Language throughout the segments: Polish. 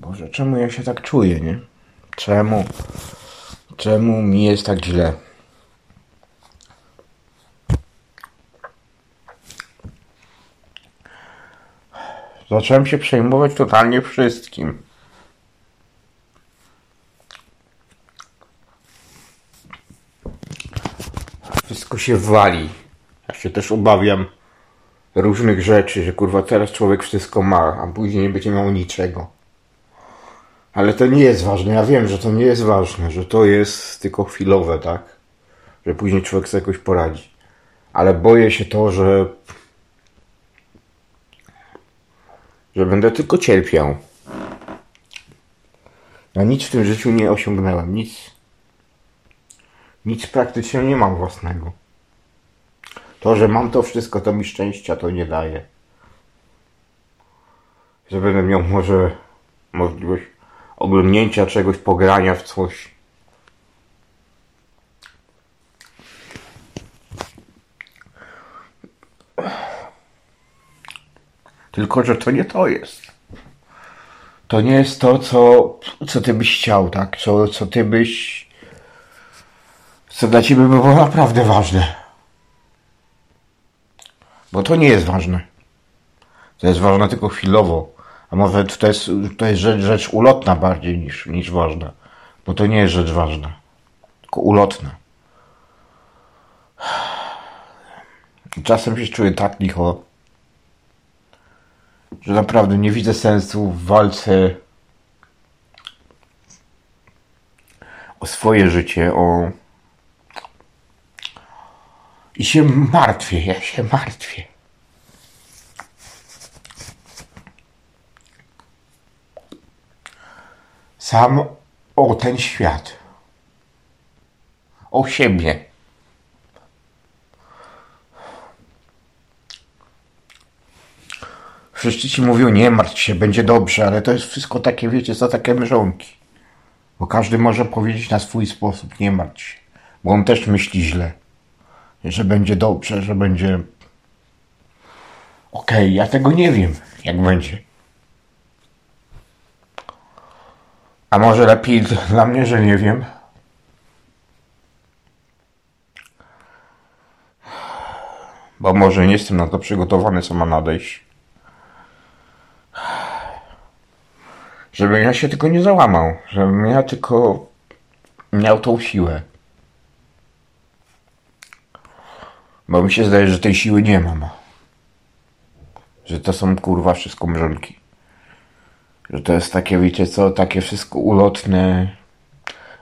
Boże, czemu ja się tak czuję, nie? Czemu? Czemu mi jest tak źle? Zacząłem się przejmować totalnie wszystkim. Wszystko się wali. Ja się też obawiam różnych rzeczy, że kurwa teraz człowiek wszystko ma, a później nie będzie miał niczego. Ale to nie jest ważne. Ja wiem, że to nie jest ważne, że to jest tylko chwilowe, tak? Że później człowiek sobie jakoś poradzi. Ale boję się to, że że będę tylko cierpiał. Ja nic w tym życiu nie osiągnąłem, nic. Nic praktycznie nie mam własnego. To, że mam to wszystko, to mi szczęścia to nie daje. Że będę miał może możliwość oglądnięcia czegoś, pogrania w coś. Tylko, że to nie to jest. To nie jest to, co, co ty byś chciał, tak? Co, co ty byś. Co dla ciebie by było naprawdę ważne. Bo to nie jest ważne. To jest ważne tylko chwilowo. A może to jest, to jest rzecz, rzecz ulotna bardziej niż, niż ważna. Bo to nie jest rzecz ważna. Tylko ulotna. Czasem się czuję tak licho, że naprawdę nie widzę sensu w walce o swoje życie, o. I się martwię, ja się martwię. Sam o ten świat. O siebie. Wszyscy ci mówią, nie martw się, będzie dobrze, ale to jest wszystko takie, wiecie, co takie mrzonki. Bo każdy może powiedzieć na swój sposób, nie martw się. Bo on też myśli źle. Że będzie dobrze, że będzie... Okej, okay, ja tego nie wiem, jak będzie. A może lepiej dla mnie, że nie wiem? Bo może nie jestem na to przygotowany, co ma nadejść. Żebym ja się tylko nie załamał. Żebym ja tylko miał tą siłę. Bo mi się zdaje, że tej siły nie mam. Że to są kurwa wszystko mrzonki. Że to jest takie, wiecie co, takie wszystko ulotne.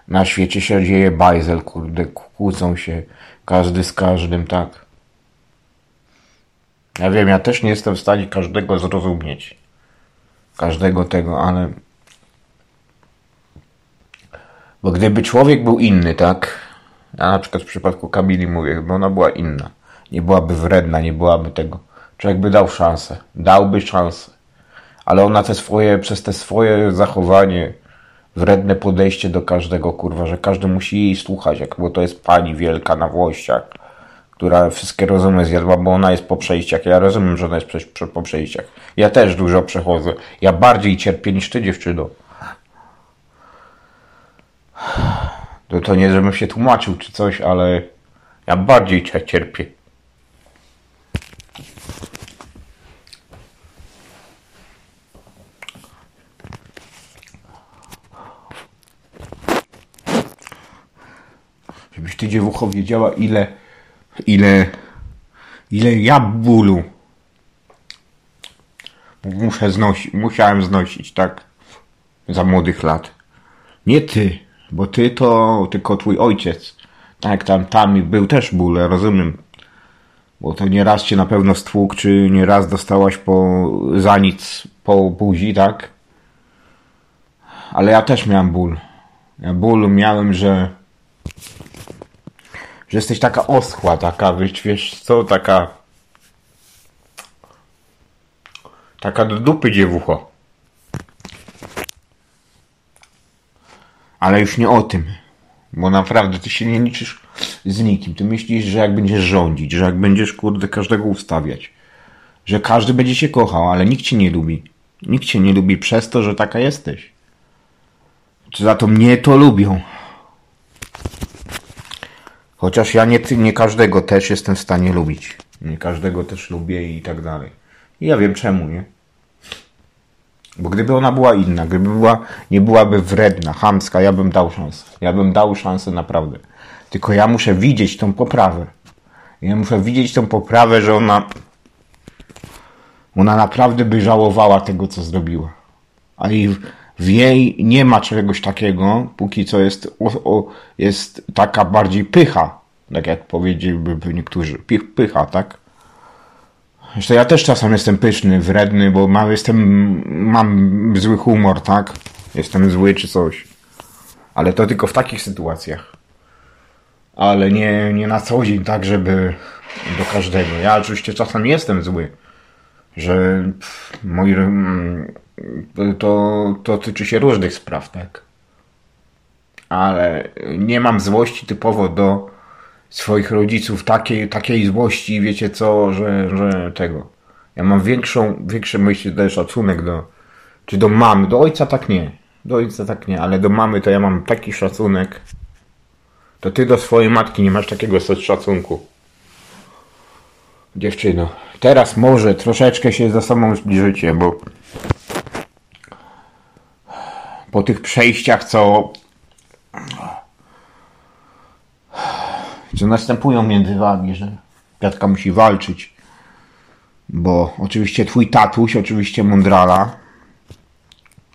Na świecie się dzieje bajzel, kurde, kłócą się każdy z każdym, tak. Ja wiem, ja też nie jestem w stanie każdego zrozumieć. Każdego tego, ale bo gdyby człowiek był inny, tak? Ja na przykład w przypadku Kamili mówię, bo ona była inna. Nie byłaby wredna, nie byłaby tego. Człowiek by dał szansę. Dałby szansę. Ale ona te swoje, przez te swoje zachowanie, wredne podejście do każdego, kurwa, że każdy musi jej słuchać, jak, bo to jest pani wielka na włościach, która wszystkie rozumy zjadła, bo ona jest po przejściach. Ja rozumiem, że ona jest po przejściach. Ja też dużo przechodzę. Ja bardziej cierpię niż ty, dziewczyno. To, to nie, żebym się tłumaczył czy coś, ale ja bardziej cierpię. Dziewucho wiedziała ile, ile, ile ja bólu muszę znosić, musiałem znosić, tak? Za młodych lat. Nie ty, bo ty to tylko twój ojciec. Tak, tam, tam był też ból, rozumiem. Bo to nie raz cię na pewno stłukł, czy nie raz dostałaś po, za nic po buzi, tak? Ale ja też miałem ból. Ja ból miałem, że że jesteś taka oschła, taka, wiesz, wiesz co, taka taka do dupy dziewucho. Ale już nie o tym. Bo naprawdę ty się nie liczysz z nikim. Ty myślisz, że jak będziesz rządzić, że jak będziesz kurde każdego ustawiać, że każdy będzie cię kochał, ale nikt cię nie lubi. Nikt cię nie lubi przez to, że taka jesteś. Czy za to mnie to lubią. Chociaż ja nie, nie każdego też jestem w stanie lubić. Nie każdego też lubię i tak dalej. I ja wiem czemu, nie? Bo gdyby ona była inna, gdyby była, nie byłaby wredna, chamska, ja bym dał szansę. Ja bym dał szansę naprawdę. Tylko ja muszę widzieć tą poprawę. Ja muszę widzieć tą poprawę, że ona ona naprawdę by żałowała tego, co zrobiła. A i w jej nie ma czegoś takiego, póki co jest, o, o, jest taka bardziej pycha, tak jak powiedzieliby niektórzy. Pycha, tak? Zresztą ja też czasem jestem pyszny, wredny, bo mam, jestem, mam zły humor, tak? Jestem zły czy coś. Ale to tylko w takich sytuacjach. Ale nie, nie na co dzień, tak, żeby do każdego. Ja oczywiście czasem jestem zły że moi, mm, to, to tyczy się różnych spraw, tak? Ale nie mam złości typowo do swoich rodziców, takiej, takiej złości, wiecie co, że, że tego. Ja mam większą, większy myśli, też szacunek do, czy do mamy, do ojca tak nie, do ojca tak nie, ale do mamy to ja mam taki szacunek, to ty do swojej matki nie masz takiego szacunku. Dziewczyno. Teraz może troszeczkę się za sobą zbliżycie, bo po tych przejściach, co co następują między wami, że Piatka musi walczyć, bo oczywiście twój tatuś, oczywiście Mondrala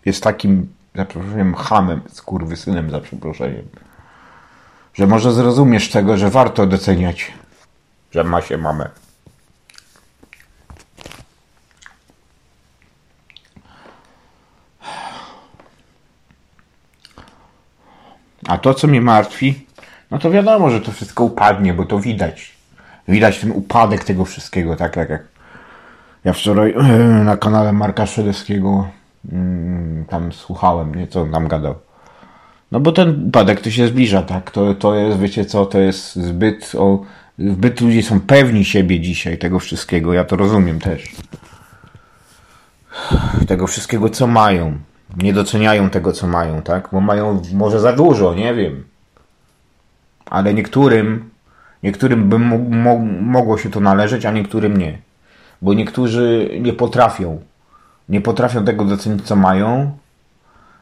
jest takim, za przeproszeniem, hamem, skurwysynem, za przeproszeniem, że może zrozumiesz tego, że warto doceniać, że ma się mamę. A to, co mnie martwi, no to wiadomo, że to wszystko upadnie, bo to widać. Widać ten upadek tego wszystkiego, tak, tak jak ja wczoraj na kanale Marka Szedewskiego mm, tam słuchałem, nie, co on tam gadał. No bo ten upadek to się zbliża, tak, to, to jest, wiecie co, to jest zbyt, o, zbyt ludzie są pewni siebie dzisiaj, tego wszystkiego, ja to rozumiem też. Tego wszystkiego, co mają nie doceniają tego, co mają, tak? Bo mają może za dużo, nie wiem. Ale niektórym, niektórym by mo mogło się to należeć, a niektórym nie. Bo niektórzy nie potrafią. Nie potrafią tego docenić, co mają,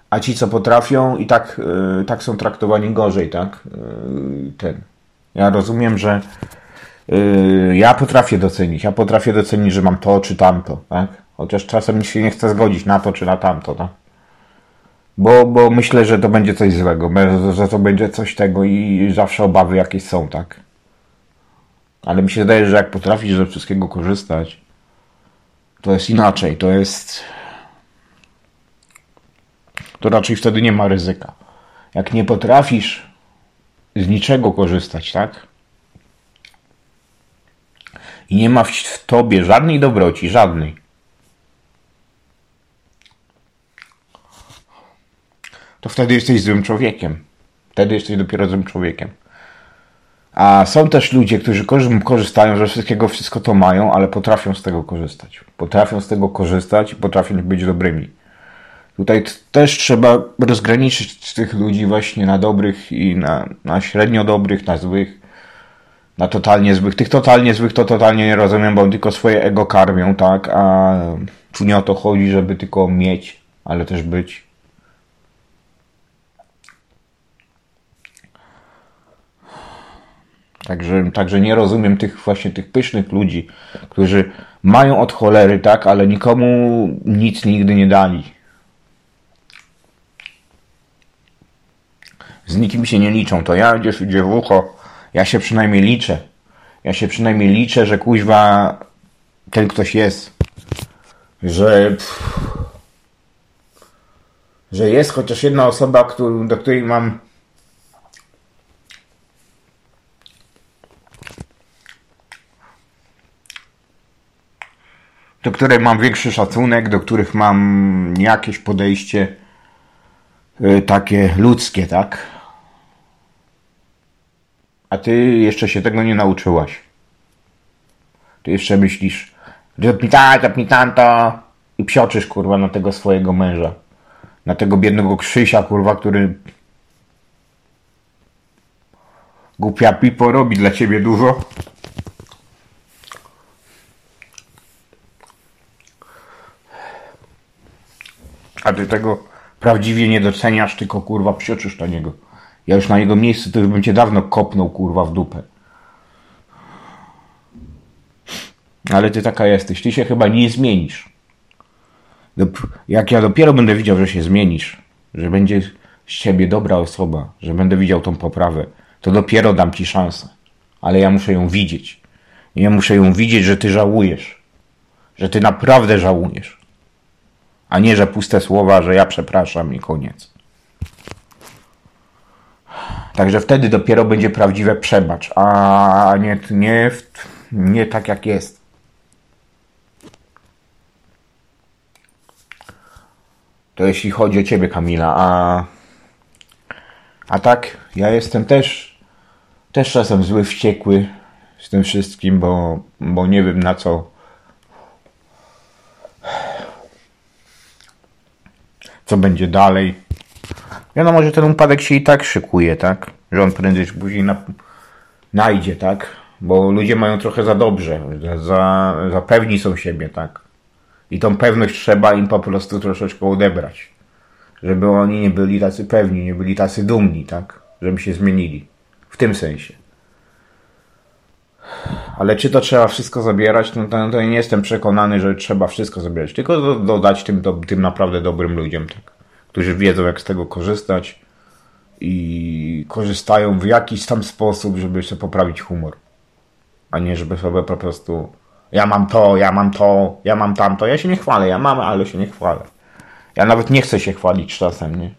a ci, co potrafią, i tak, yy, tak są traktowani gorzej, tak? Yy, ten. Ja rozumiem, że yy, ja potrafię docenić. Ja potrafię docenić, że mam to czy tamto, tak? Chociaż czasem się nie chce zgodzić na to czy na tamto, tak? Bo, bo myślę, że to będzie coś złego, że to będzie coś tego i zawsze obawy jakieś są, tak? Ale mi się wydaje, że jak potrafisz ze wszystkiego korzystać, to jest inaczej, to jest... To raczej wtedy nie ma ryzyka. Jak nie potrafisz z niczego korzystać, tak? I nie ma w tobie żadnej dobroci, żadnej, to wtedy jesteś złym człowiekiem. Wtedy jesteś dopiero złym człowiekiem. A są też ludzie, którzy korzystają ze wszystkiego, wszystko to mają, ale potrafią z tego korzystać. Potrafią z tego korzystać i potrafią być dobrymi. Tutaj też trzeba rozgraniczyć tych ludzi właśnie na dobrych i na, na średnio dobrych, na złych, na totalnie złych. Tych totalnie złych to totalnie nie rozumiem, bo tylko swoje ego karmią, tak? A tu nie o to chodzi, żeby tylko mieć, ale też być. Także, także nie rozumiem tych właśnie tych pysznych ludzi, którzy mają od cholery, tak, ale nikomu nic nigdy nie dali. Z nikim się nie liczą. To ja gdzieś idzie w ucho. Ja się przynajmniej liczę. Ja się przynajmniej liczę, że kuźwa ten ktoś jest. Że pff, że jest chociaż jedna osoba, do której mam do której mam większy szacunek, do których mam jakieś podejście y, takie ludzkie, tak? A ty jeszcze się tego nie nauczyłaś. Ty jeszcze myślisz, mi tamto i psioczysz, kurwa, na tego swojego męża. Na tego biednego Krzysia, kurwa, który głupia pipo robi dla ciebie dużo. A ty tego prawdziwie nie doceniasz, tylko kurwa psioczysz na niego. Ja już na jego miejscu to już bym cię dawno kopnął kurwa w dupę. Ale ty taka jesteś. Ty się chyba nie zmienisz. Jak ja dopiero będę widział, że się zmienisz, że będzie z ciebie dobra osoba, że będę widział tą poprawę, to dopiero dam ci szansę. Ale ja muszę ją widzieć. Ja muszę ją widzieć, że ty żałujesz. Że ty naprawdę żałujesz. A nie, że puste słowa, że ja przepraszam i koniec. Także wtedy dopiero będzie prawdziwe przebacz, a nie, nie, nie tak jak jest. To jeśli chodzi o ciebie, Kamila, a, a tak, ja jestem też, też czasem zły, wściekły z tym wszystkim, bo, bo nie wiem na co. Co będzie dalej. Wiadomo, że ten upadek się i tak szykuje, tak? Że on prędzej czy później na, najdzie, tak? Bo ludzie mają trochę za dobrze, za, za pewni są siebie, tak? I tą pewność trzeba im po prostu troszeczkę odebrać. Żeby oni nie byli tacy pewni, nie byli tacy dumni, tak? Żeby się zmienili. W tym sensie. Ale czy to trzeba wszystko zabierać? No to, to nie jestem przekonany, że trzeba wszystko zabierać. Tylko dodać tym, do, tym naprawdę dobrym ludziom, tak? którzy wiedzą, jak z tego korzystać i korzystają w jakiś tam sposób, żeby sobie poprawić humor. A nie, żeby sobie po prostu ja mam to, ja mam to, ja mam tamto. Ja się nie chwalę, ja mam, ale się nie chwalę. Ja nawet nie chcę się chwalić czasem, nie?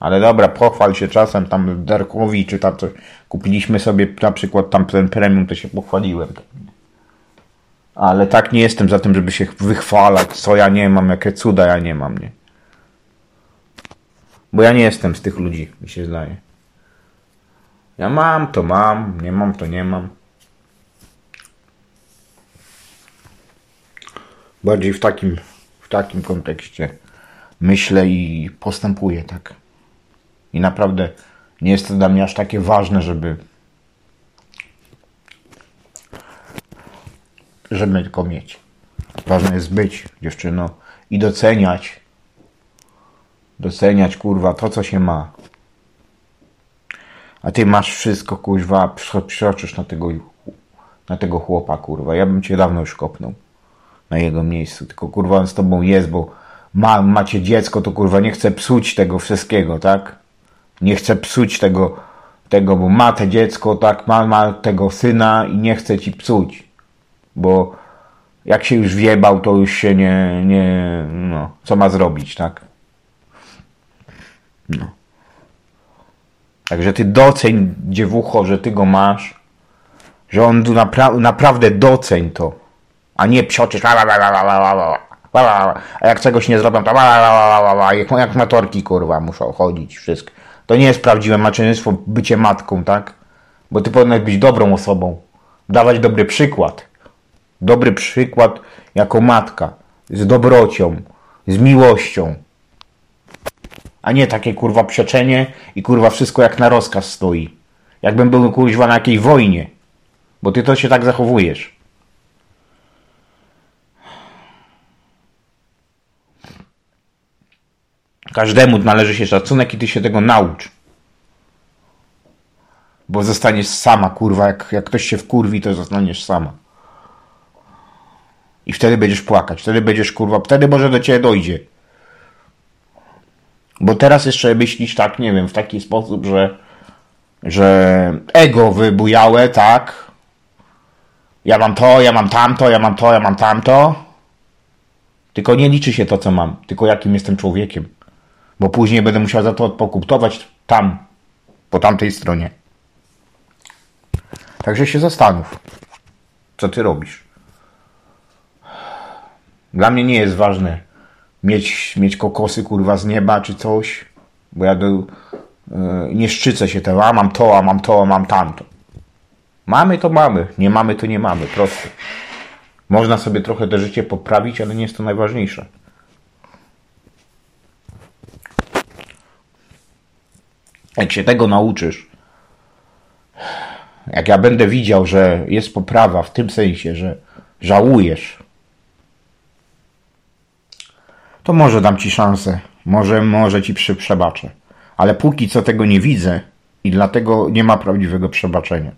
Ale dobra, pochwal się czasem tam Darkowi, czy tam coś. Kupiliśmy sobie na przykład tam ten premium, to się pochwaliłem. Ale tak nie jestem za tym, żeby się wychwalać, co ja nie mam, jakie cuda ja nie mam, nie? Bo ja nie jestem z tych ludzi, mi się zdaje. Ja mam, to mam, nie mam, to nie mam. Bardziej w takim, w takim kontekście myślę i postępuję tak. I naprawdę nie jest to dla mnie aż takie ważne, żeby żeby tylko mieć. Ważne jest być dziewczyno i doceniać doceniać kurwa to co się ma. A ty masz wszystko kurwa, przeoczysz na tego na tego chłopa kurwa. Ja bym cię dawno już kopnął na jego miejscu. Tylko kurwa on z tobą jest, bo ma, macie dziecko, to kurwa nie chce psuć tego wszystkiego, tak? Nie chce psuć tego, tego, bo ma te dziecko, tak? Ma, ma tego syna i nie chce ci psuć. Bo jak się już wjebał, to już się nie, nie, no, co ma zrobić, tak? No. Także ty doceń dziewucho, że ty go masz, że on napra naprawdę doceń to a nie psioczysz, a jak czegoś nie zrobią, to jak, jak matorki, kurwa, muszą chodzić, wszystko. To nie jest prawdziwe macierzyństwo, bycie matką, tak? Bo ty powinnaś być dobrą osobą, dawać dobry przykład. Dobry przykład jako matka, z dobrocią, z miłością. A nie takie kurwa psieczenie i kurwa wszystko jak na rozkaz stoi. Jakbym był kurwa na jakiej wojnie. Bo ty to się tak zachowujesz. Każdemu należy się szacunek i ty się tego naucz. Bo zostaniesz sama, kurwa. Jak, jak ktoś się wkurwi, to zostaniesz sama. I wtedy będziesz płakać. Wtedy będziesz, kurwa, wtedy może do ciebie dojdzie. Bo teraz jeszcze myślisz tak, nie wiem, w taki sposób, że że ego wybujałe, tak? Ja mam to, ja mam tamto, ja mam to, ja mam tamto. Tylko nie liczy się to, co mam, tylko jakim jestem człowiekiem bo później będę musiał za to odpokutować tam, po tamtej stronie. Także się zastanów, co ty robisz. Dla mnie nie jest ważne mieć, mieć kokosy kurwa z nieba czy coś, bo ja do, yy, nie szczycę się tego, a mam to, a mam to, a mam tamto. Mamy to mamy, nie mamy to nie mamy, proste. Można sobie trochę to życie poprawić, ale nie jest to najważniejsze. Jak się tego nauczysz, jak ja będę widział, że jest poprawa w tym sensie, że żałujesz, to może dam ci szansę. Może, może ci przebaczę. Ale póki co tego nie widzę i dlatego nie ma prawdziwego przebaczenia.